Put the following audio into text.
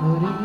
Hare